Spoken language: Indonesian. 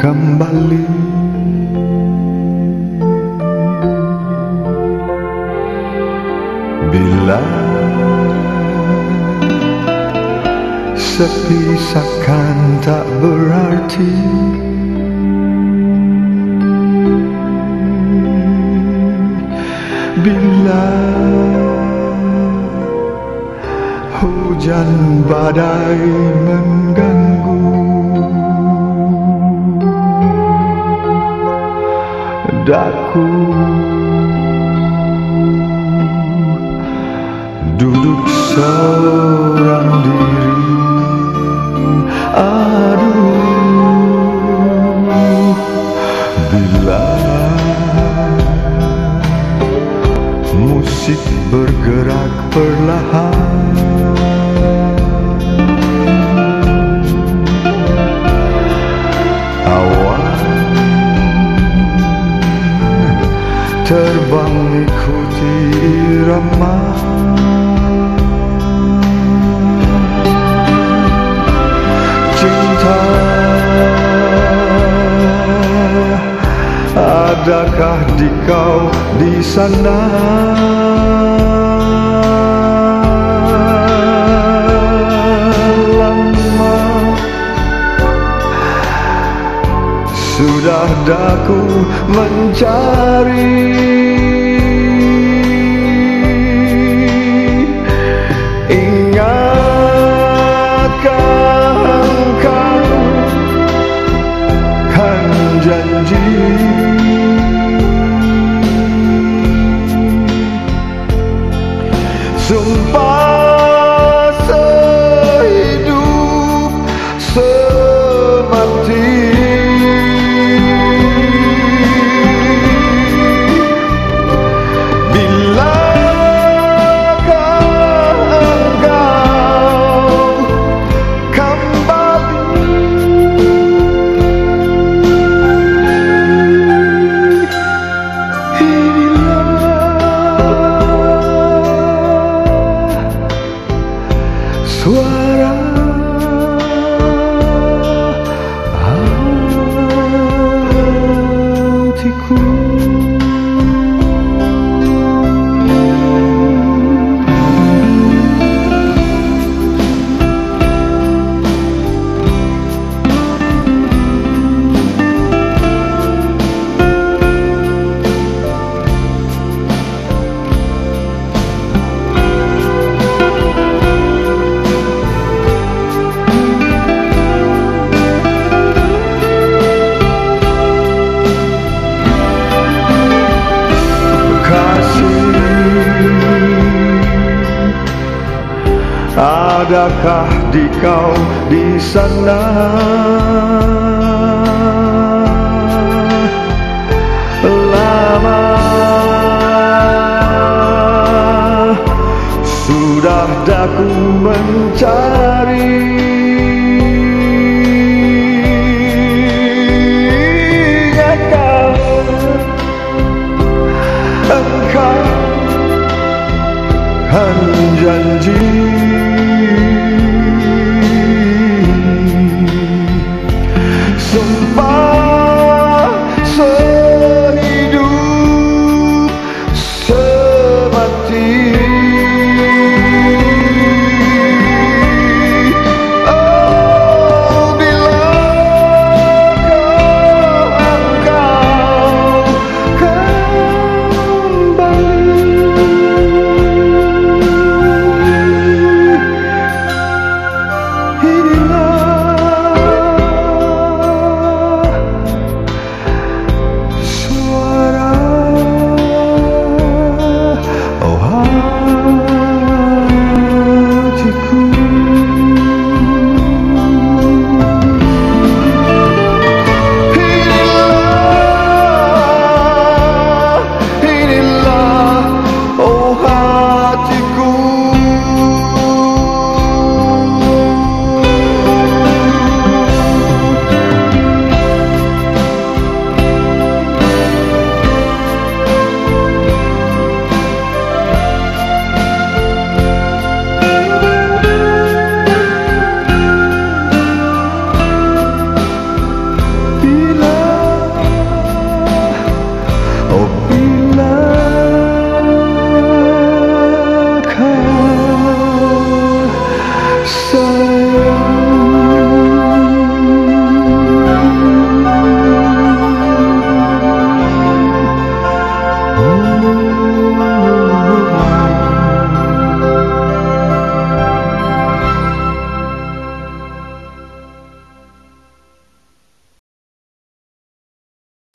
kembali. Bila sepi seakan tak berarti Bila hujan badai mengganggu Daku duduk seorang diri. Aduh. Bila musik bergerak perlahan terbang ikuti irama Cinta Adakah di kau di sana Sudah daku mencari Adakah di kau di sana? Lama Sudah daku mencari? Engkau kan janji? Sumpah so